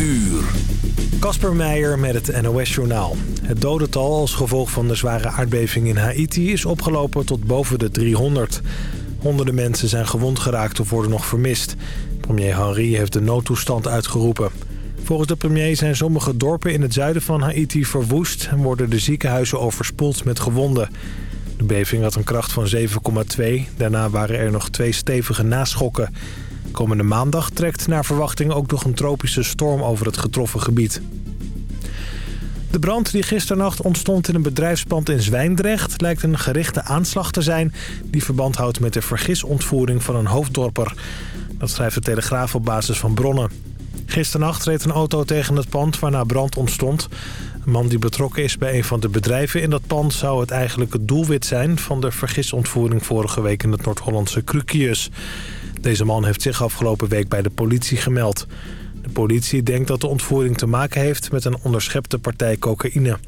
uur. Kasper Meijer met het NOS-journaal. Het dodental als gevolg van de zware aardbeving in Haiti is opgelopen tot boven de 300. Honderden mensen zijn gewond geraakt of worden nog vermist. Premier Henry heeft de noodtoestand uitgeroepen. Volgens de premier zijn sommige dorpen in het zuiden van Haiti verwoest... en worden de ziekenhuizen overspoeld met gewonden. De beving had een kracht van 7,2. Daarna waren er nog twee stevige naschokken. Komende maandag trekt naar verwachting ook nog een tropische storm over het getroffen gebied. De brand die gisternacht ontstond in een bedrijfspand in Zwijndrecht... lijkt een gerichte aanslag te zijn die verband houdt met de vergisontvoering van een hoofddorper. Dat schrijft de Telegraaf op basis van bronnen. Gisternacht reed een auto tegen het pand waarna brand ontstond. Een man die betrokken is bij een van de bedrijven in dat pand... zou het eigenlijk het doelwit zijn van de vergisontvoering vorige week in het Noord-Hollandse Krukius. Deze man heeft zich afgelopen week bij de politie gemeld. De politie denkt dat de ontvoering te maken heeft met een onderschepte partij cocaïne.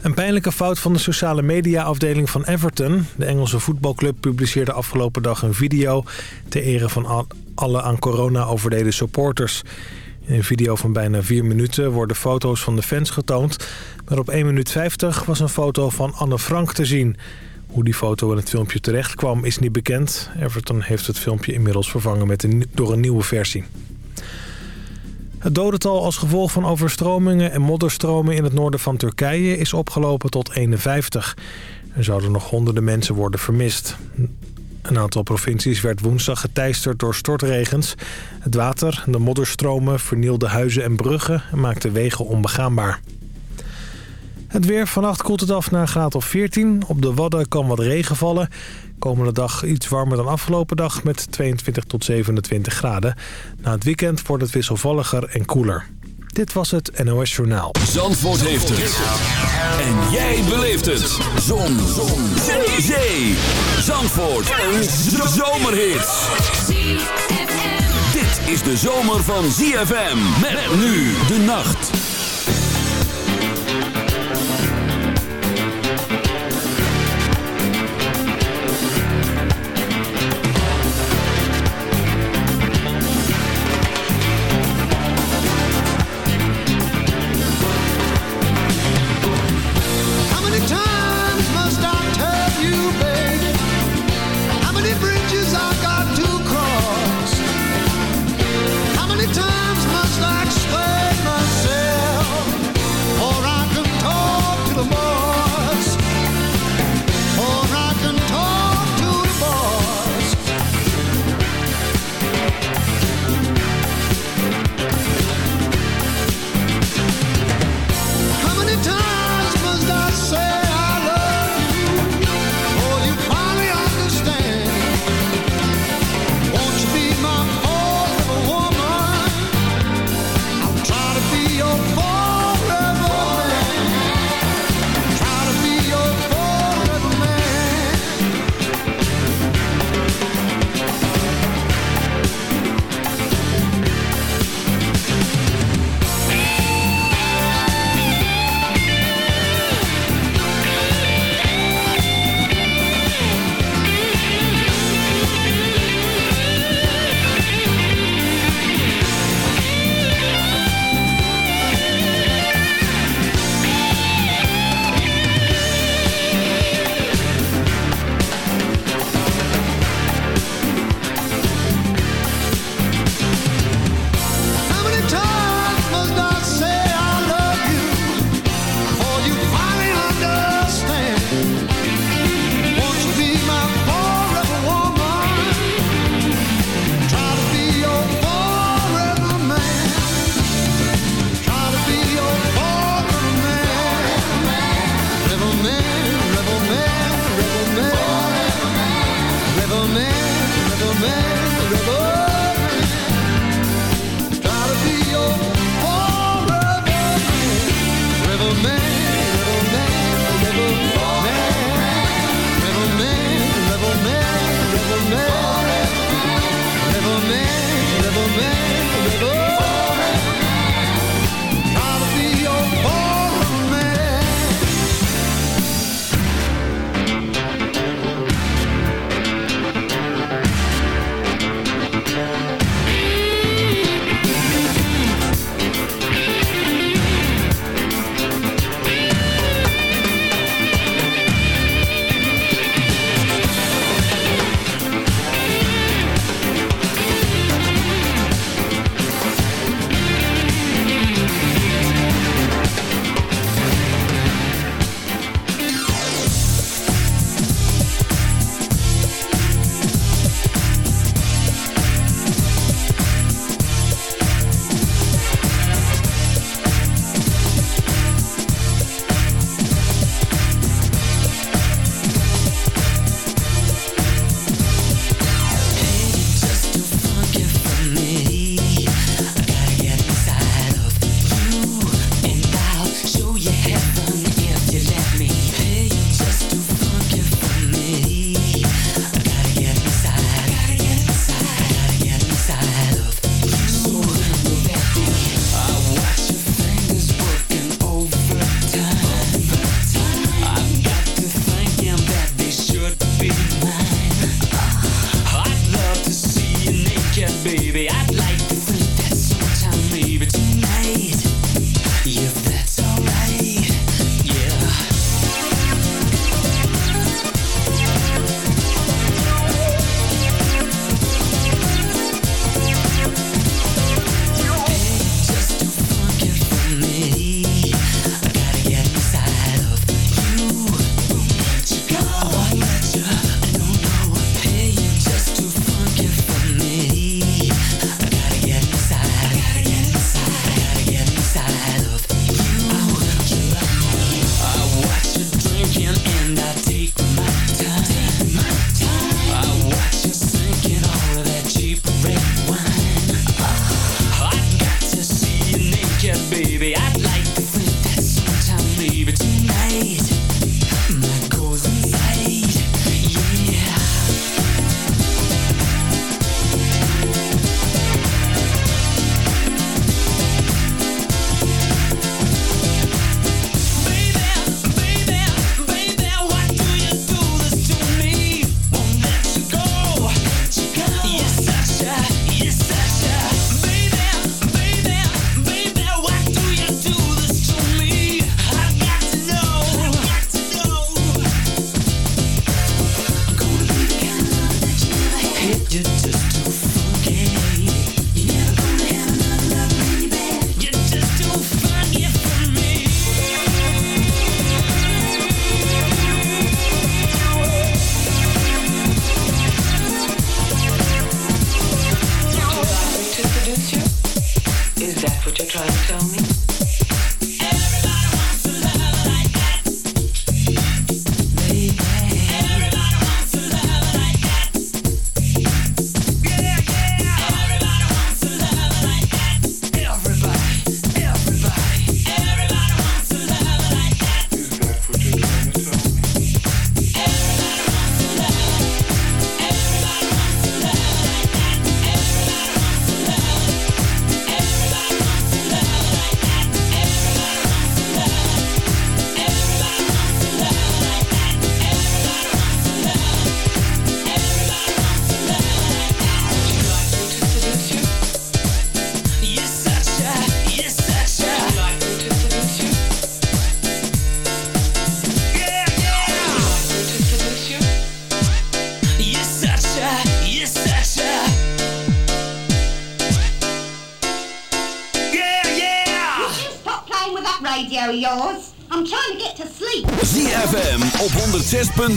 Een pijnlijke fout van de sociale media-afdeling van Everton. De Engelse voetbalclub publiceerde afgelopen dag een video... ter ere van alle aan corona overleden supporters. In een video van bijna vier minuten worden foto's van de fans getoond... maar op 1 minuut 50 was een foto van Anne Frank te zien... Hoe die foto in het filmpje terecht kwam is niet bekend. Everton heeft het filmpje inmiddels vervangen met een, door een nieuwe versie. Het dodental als gevolg van overstromingen en modderstromen in het noorden van Turkije is opgelopen tot 51. Er zouden nog honderden mensen worden vermist. Een aantal provincies werd woensdag geteisterd door stortregens. Het water en de modderstromen vernielden huizen en bruggen en maakten wegen onbegaanbaar. Het weer. Vannacht koelt het af naar graad of 14. Op de Wadden kan wat regen vallen. Komende dag iets warmer dan afgelopen dag met 22 tot 27 graden. Na het weekend wordt het wisselvalliger en koeler. Dit was het NOS Journaal. Zandvoort heeft het. En jij beleeft het. Zon. Zon. Zee. Zee. Zandvoort. Een zomerhit. Dit is de zomer van ZFM. Met nu de nacht.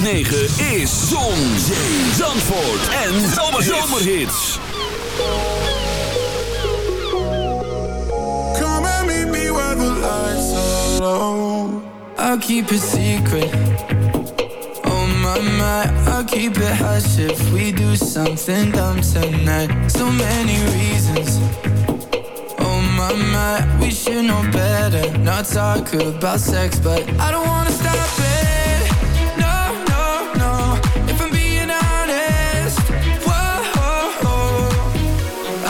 106.9 is Zon, Zandvoort en Zomerhits. Come and meet me where the lights are low. I'll keep it secret. Oh my, my, I'll keep it hush if we do something dumb tonight. So many reasons. Oh my, my, we should know better. Not talk about sex, but I don't wanna stop it.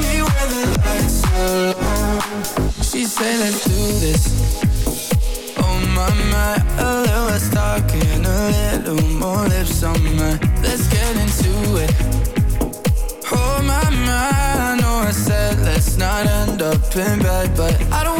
me where she let's do this. Oh my, my A little A little more lips on Let's get into it. Oh my, my I know I said let's not end up in bed But I don't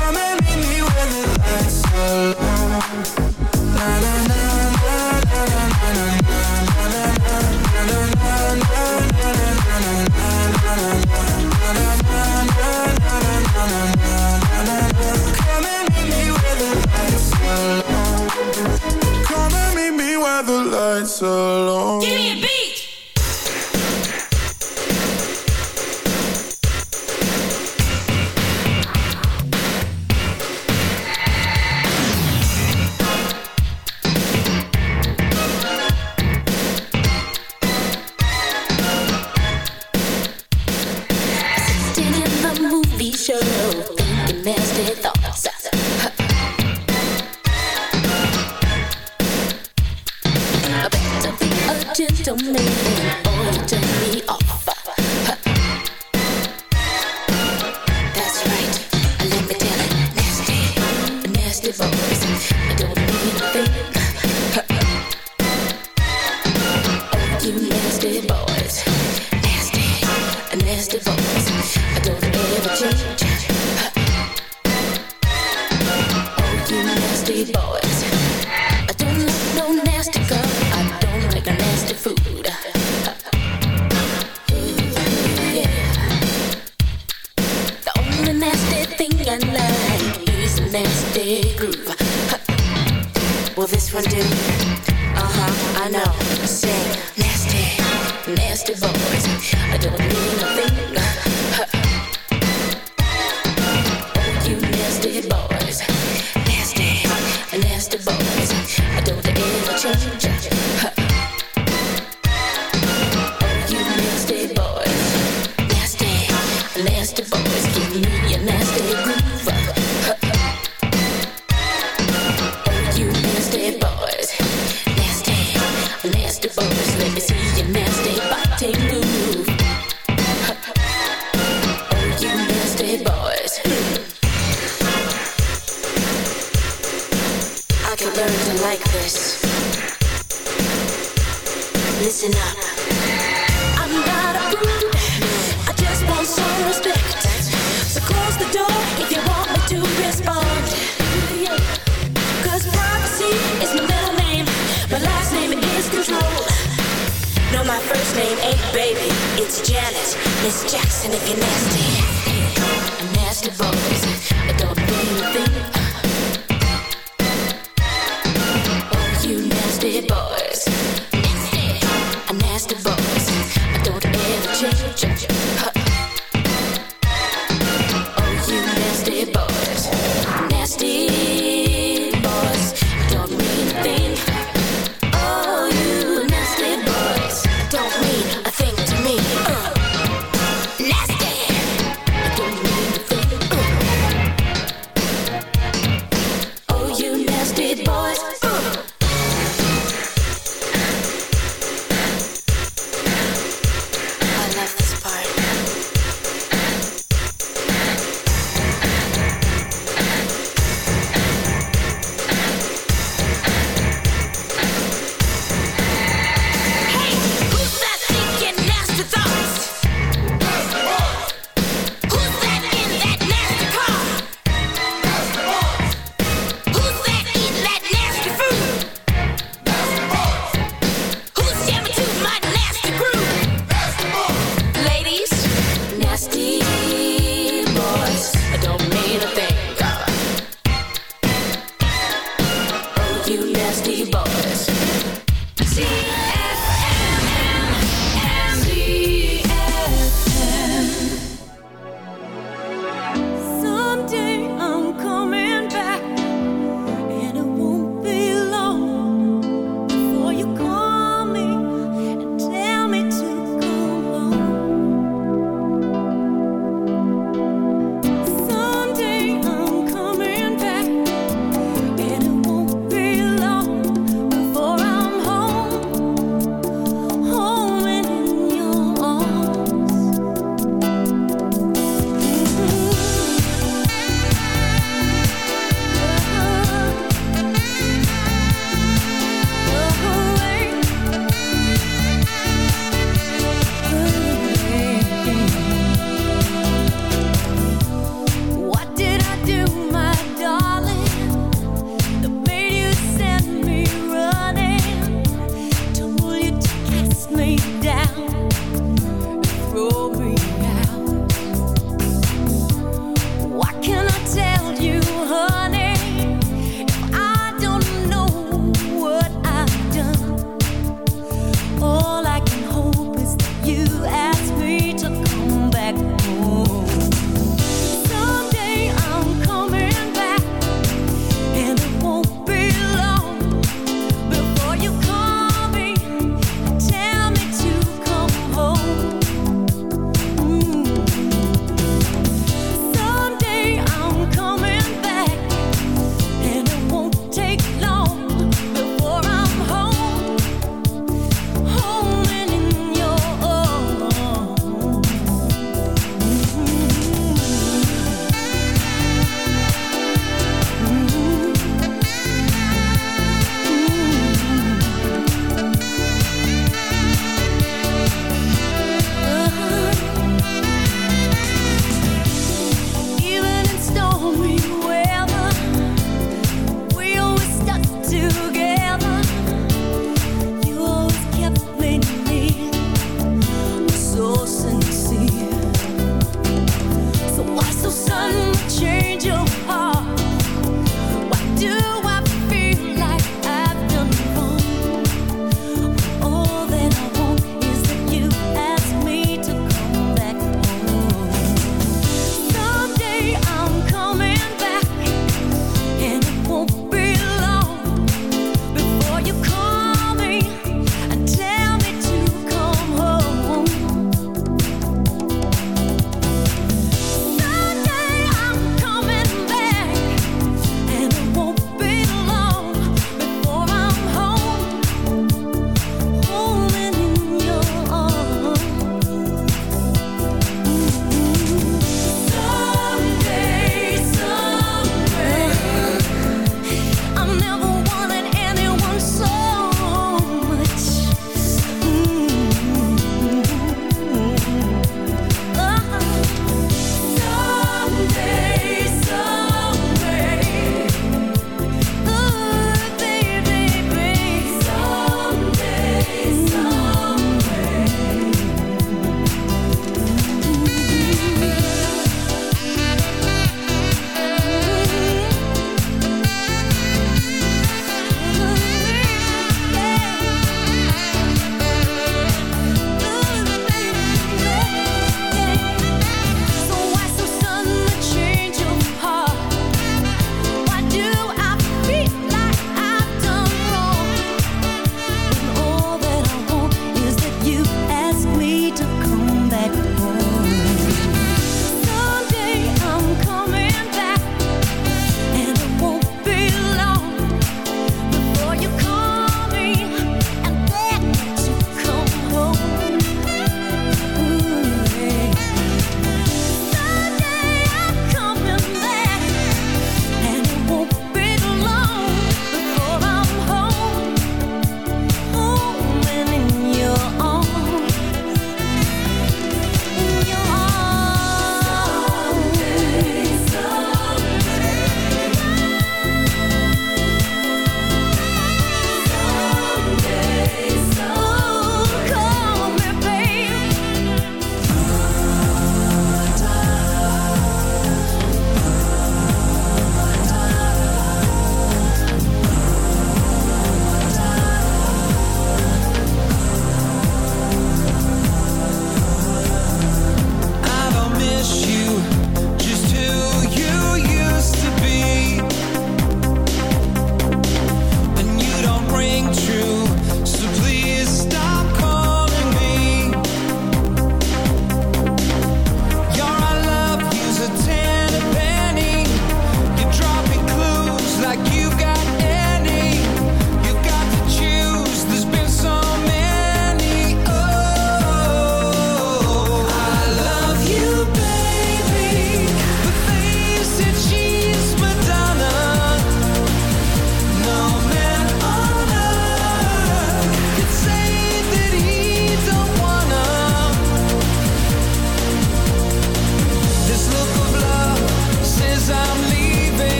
Give me a beat.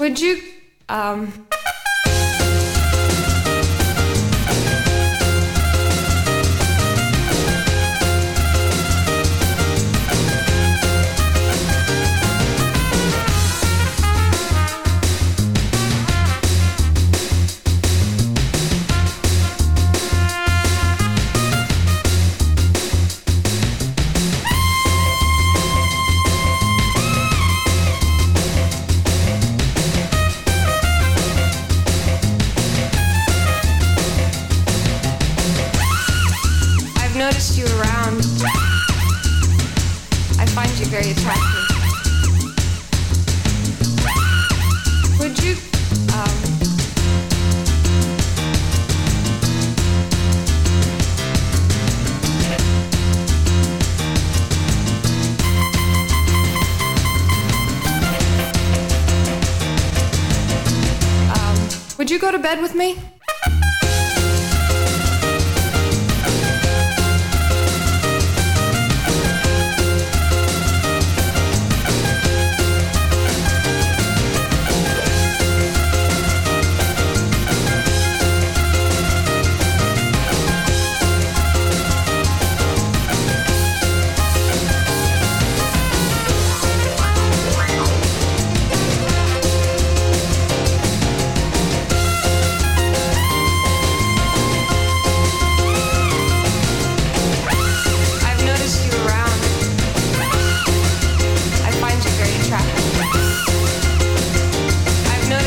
Would you, um, bed with me?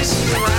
I've noticed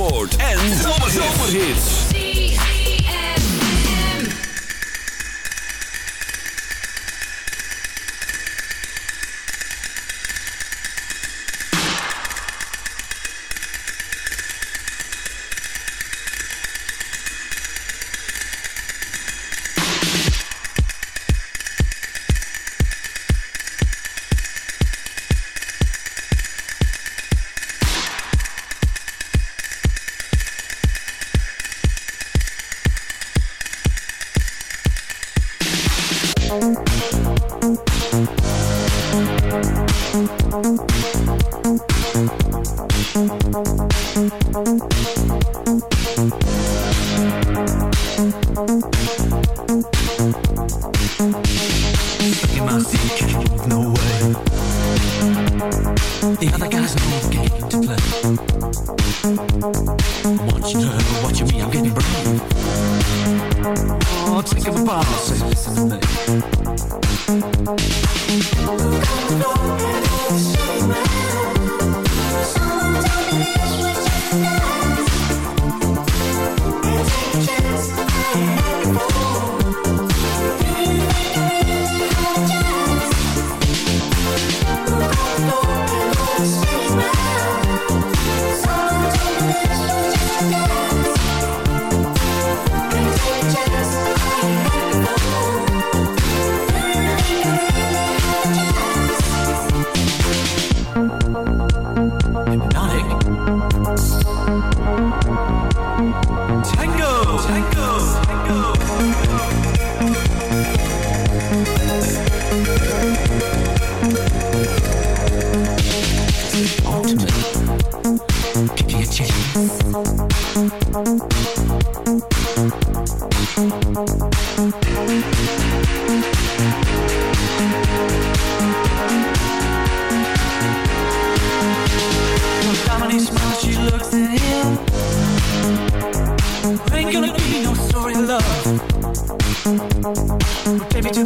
Zandvoort In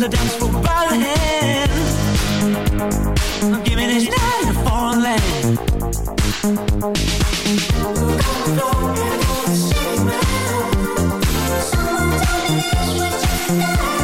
the dance floor balling. Give me this night in a foreign land. Someone tell me this was just a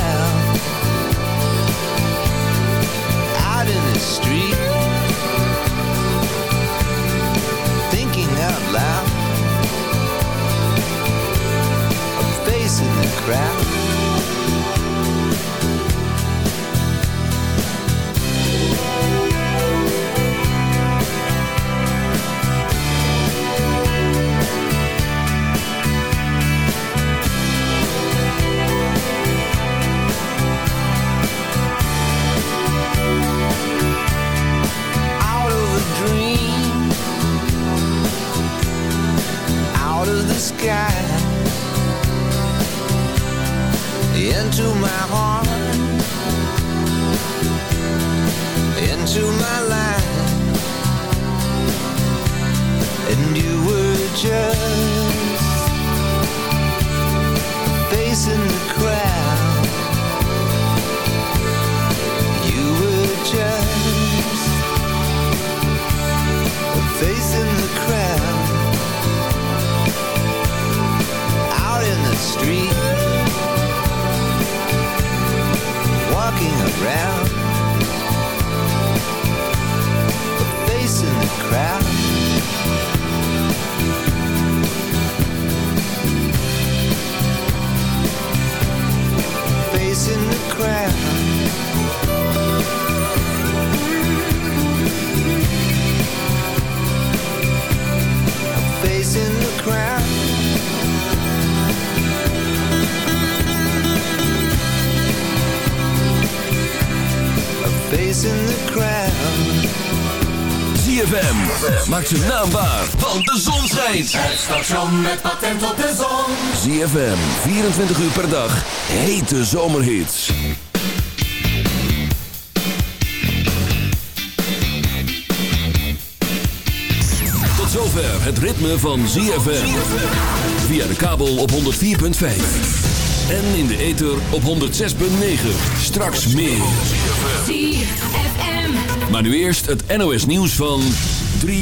crowd zijn naam waar, want de zon schijnt. Het station met patent op de zon. ZFM, 24 uur per dag, hete zomerhits. Tot zover het ritme van ZFM. Via de kabel op 104.5. En in de ether op 106.9. Straks meer. ZFM. Maar nu eerst het NOS nieuws van 3